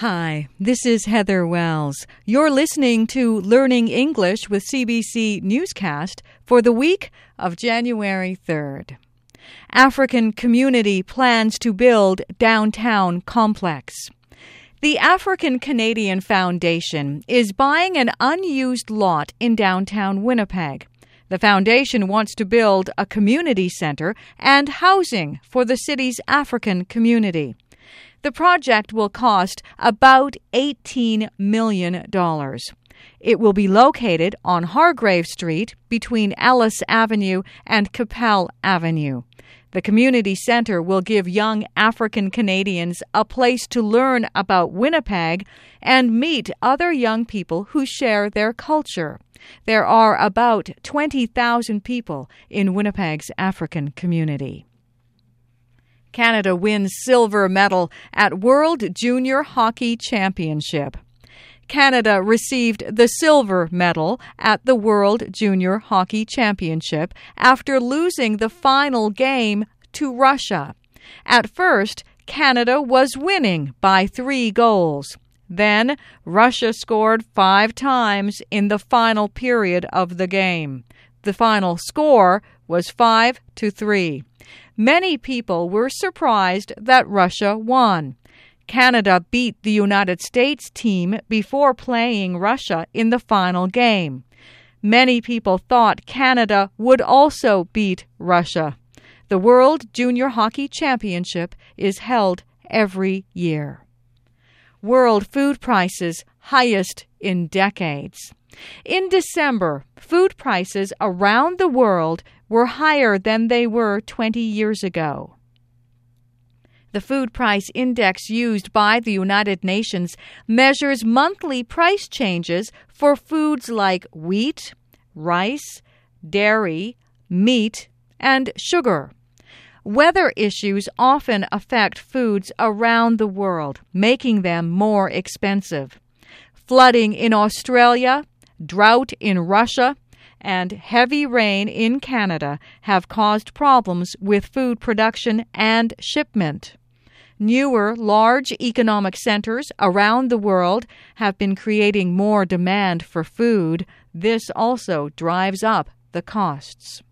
Hi, this is Heather Wells. You're listening to Learning English with CBC Newscast for the week of January 3rd. African community plans to build downtown complex. The African Canadian Foundation is buying an unused lot in downtown Winnipeg. The foundation wants to build a community center and housing for the city's African community. The project will cost about $18 million. It will be located on Hargrave Street between Ellice Avenue and Qu'Appelle Avenue. The community center will give young African Canadians a place to learn about Winnipeg and meet other young people who share their culture. There are about 20,000 people in Winnipeg's African community. Canada wins silver medal at World Junior Hockey Championship. Canada received the silver medal at the World Junior Hockey Championship after losing the final game to Russia. At first, Canada was winning by three goals. Then, Russia scored five times in the final period of the game. The final score was 5 to 3. Many people were surprised that Russia won. Canada beat the United States team before playing Russia in the final game. Many people thought Canada would also beat Russia. The World Junior Hockey Championship is held every year. World food prices highest in decades. In December, food prices around the world were higher than they were 20 years ago. The food price index used by the United Nations measures monthly price changes for foods like wheat, rice, dairy, meat, and sugar. Weather issues often affect foods around the world, making them more expensive. Flooding in Australia, drought in Russia, and heavy rain in Canada have caused problems with food production and shipment. Newer, large economic centers around the world have been creating more demand for food. This also drives up the costs.